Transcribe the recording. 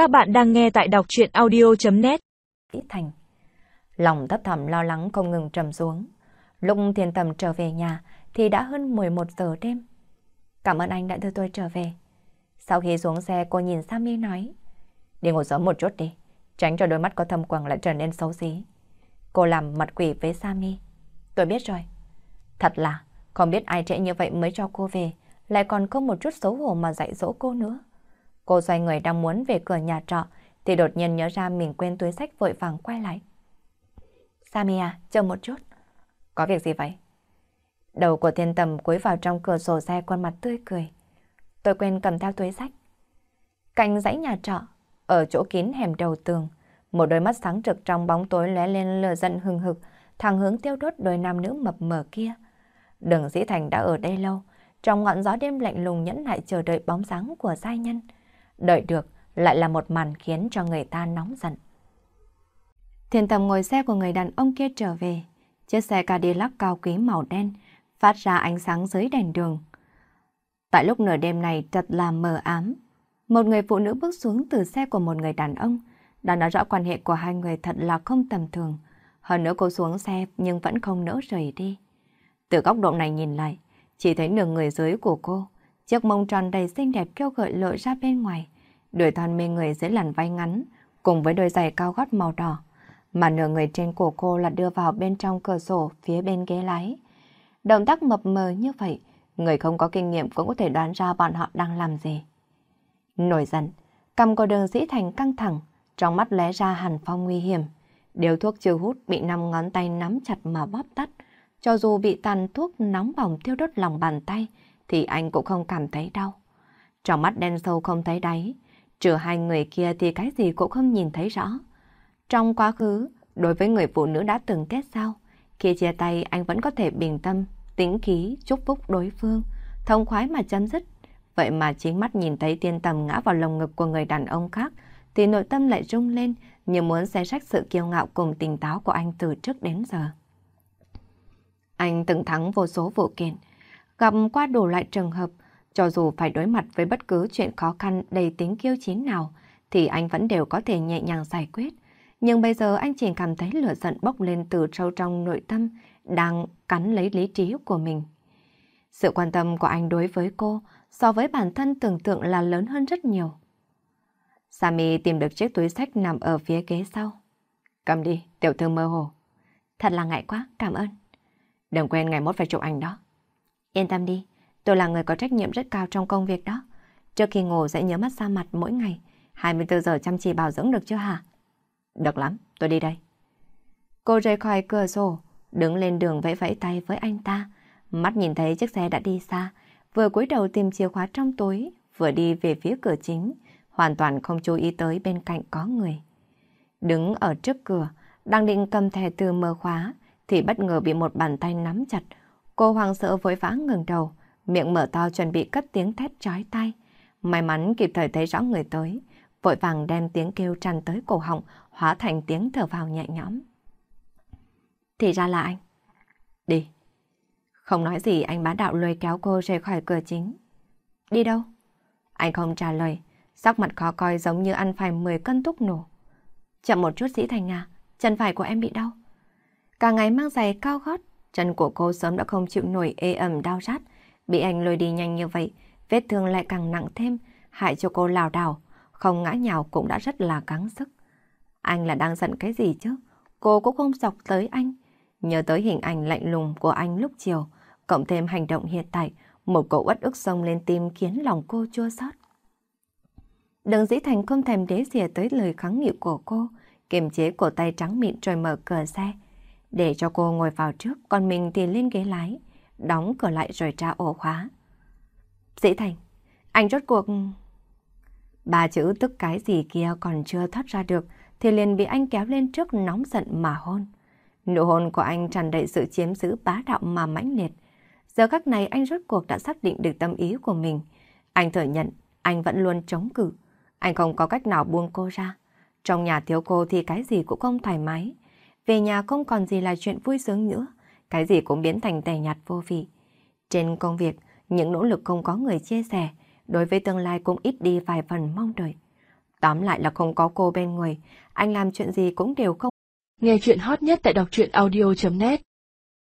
Các bạn đang nghe tại đọc chuyện audio.net Thành Lòng thấp thầm lo lắng không ngừng trầm xuống. Lúc thiên tầm trở về nhà thì đã hơn 11 giờ đêm. Cảm ơn anh đã đưa tôi trở về. Sau khi xuống xe cô nhìn Sammy nói Đi ngủ sớm một chút đi, tránh cho đôi mắt có thâm quầng lại trở nên xấu xí. Cô làm mặt quỷ với Sammy. Tôi biết rồi. Thật là, không biết ai trễ như vậy mới cho cô về, lại còn không một chút xấu hổ mà dạy dỗ cô nữa. Cô xoay người đang muốn về cửa nhà trọ, thì đột nhiên nhớ ra mình quên túi sách vội vàng quay lại. Samia, à, chờ một chút. Có việc gì vậy? Đầu của thiên tầm cúi vào trong cửa sổ xe khuôn mặt tươi cười. Tôi quên cầm theo túi sách. Cạnh dãy nhà trọ, ở chỗ kín hẻm đầu tường, một đôi mắt sáng trực trong bóng tối lóe lên lửa giận hừng hực, thẳng hướng tiêu đốt đôi nam nữ mập mờ kia. Đường Dĩ Thành đã ở đây lâu, trong ngọn gió đêm lạnh lùng nhẫn nại chờ đợi bóng dáng của giai nhân. Đợi được lại là một màn khiến cho người ta nóng giận. Thiên tầm ngồi xe của người đàn ông kia trở về. Chiếc xe Cadillac cao quý màu đen phát ra ánh sáng dưới đèn đường. Tại lúc nửa đêm này thật là mờ ám. Một người phụ nữ bước xuống từ xe của một người đàn ông đã nói rõ quan hệ của hai người thật là không tầm thường. Hơn nữa cô xuống xe nhưng vẫn không nỡ rời đi. Từ góc độ này nhìn lại, chỉ thấy nửa người dưới của cô, chiếc mông tròn đầy xinh đẹp kêu gợi lộ ra bên ngoài, đôi thon mê người dưới làn váy ngắn, cùng với đôi giày cao gót màu đỏ, mà nửa người trên cổ cô là đưa vào bên trong cửa sổ phía bên ghế lái. Động tác mập mờ như vậy, người không có kinh nghiệm cũng có thể đoán ra bọn họ đang làm gì. Nổi giận, cầm cô đường dĩ thành căng thẳng, trong mắt lóe ra hàn phong nguy hiểm. Điều thuốc chưa hút bị năm ngón tay nắm chặt mà bóp tắt. Cho dù bị tàn thuốc nóng bỏng thiêu đốt lòng bàn tay, thì anh cũng không cảm thấy đau. Trong mắt đen sâu không thấy đáy, trừ hai người kia thì cái gì cũng không nhìn thấy rõ. Trong quá khứ, đối với người phụ nữ đã từng kết giao, khi chia tay anh vẫn có thể bình tâm, tĩnh khí, chúc phúc đối phương, thông khoái mà chấm dứt. Vậy mà chính mắt nhìn thấy tiên tầm ngã vào lồng ngực của người đàn ông khác, thì nội tâm lại rung lên như muốn xé rách sự kiêu ngạo cùng tỉnh táo của anh từ trước đến giờ. Anh từng thắng vô số vụ kiện, gặp qua đủ loại trường hợp, cho dù phải đối mặt với bất cứ chuyện khó khăn đầy tính kiêu chiến nào, thì anh vẫn đều có thể nhẹ nhàng giải quyết. Nhưng bây giờ anh chỉ cảm thấy lửa giận bốc lên từ sâu trong nội tâm, đang cắn lấy lý trí của mình. Sự quan tâm của anh đối với cô so với bản thân tưởng tượng là lớn hơn rất nhiều. Sammy tìm được chiếc túi sách nằm ở phía ghế sau. Cầm đi, tiểu thư mơ hồ. Thật là ngại quá, cảm ơn. Đừng quên ngày mốt phải chụp ảnh đó. Yên tâm đi, tôi là người có trách nhiệm rất cao trong công việc đó. Trước khi ngủ sẽ nhớ mắt xa mặt mỗi ngày. 24 giờ chăm chỉ bảo dưỡng được chưa hả? Được lắm, tôi đi đây. Cô rời khỏi cửa sổ, đứng lên đường vẫy vẫy tay với anh ta. Mắt nhìn thấy chiếc xe đã đi xa, vừa cúi đầu tìm chìa khóa trong túi, vừa đi về phía cửa chính, hoàn toàn không chú ý tới bên cạnh có người. Đứng ở trước cửa, đang định cầm thẻ từ mở khóa, thì bất ngờ bị một bàn tay nắm chặt. Cô hoàng sợ vội vã ngừng đầu, miệng mở to chuẩn bị cất tiếng thét chói tai. May mắn kịp thời thấy rõ người tới, vội vàng đem tiếng kêu tràn tới cổ họng, hóa thành tiếng thở vào nhẹ nhõm. Thì ra là anh. Đi. Không nói gì anh bá đạo lôi kéo cô rời khỏi cửa chính. Đi đâu? Anh không trả lời, sắc mặt khó coi giống như ăn phải 10 cân thuốc nổ. Chậm một chút sĩ thành à, chân phải của em bị đau. Cả ngày mang giày cao gót, chân của cô sớm đã không chịu nổi ê ẩm đau rát. Bị anh lôi đi nhanh như vậy, vết thương lại càng nặng thêm, hại cho cô lào đảo, không ngã nhào cũng đã rất là cắn sức. Anh là đang giận cái gì chứ? Cô cũng không dọc tới anh. Nhớ tới hình ảnh lạnh lùng của anh lúc chiều, cộng thêm hành động hiện tại, một cậu uất ức sông lên tim khiến lòng cô chua xót. Đừng dĩ thành không thèm đế xìa tới lời kháng nghị của cô, kiềm chế cổ tay trắng mịn rồi mở cửa xe. Để cho cô ngồi vào trước, còn mình thì lên ghế lái, đóng cửa lại rồi tra ổ khóa. Dĩ thành, anh rốt cuộc... Ba chữ tức cái gì kia còn chưa thoát ra được, thì liền bị anh kéo lên trước nóng giận mà hôn. Nụ hôn của anh tràn đầy sự chiếm giữ bá đạo mà mãnh liệt. Giờ khắc này anh rốt cuộc đã xác định được tâm ý của mình. Anh thừa nhận, anh vẫn luôn chống cự. Anh không có cách nào buông cô ra. Trong nhà thiếu cô thì cái gì cũng không thoải mái. Về nhà không còn gì là chuyện vui sướng nữa. Cái gì cũng biến thành tẻ nhạt vô vị. Trên công việc, những nỗ lực không có người chia sẻ, đối với tương lai cũng ít đi vài phần mong đợi. Tóm lại là không có cô bên người, anh làm chuyện gì cũng đều không. Nghe chuyện hot nhất tại đọc truyện audio.net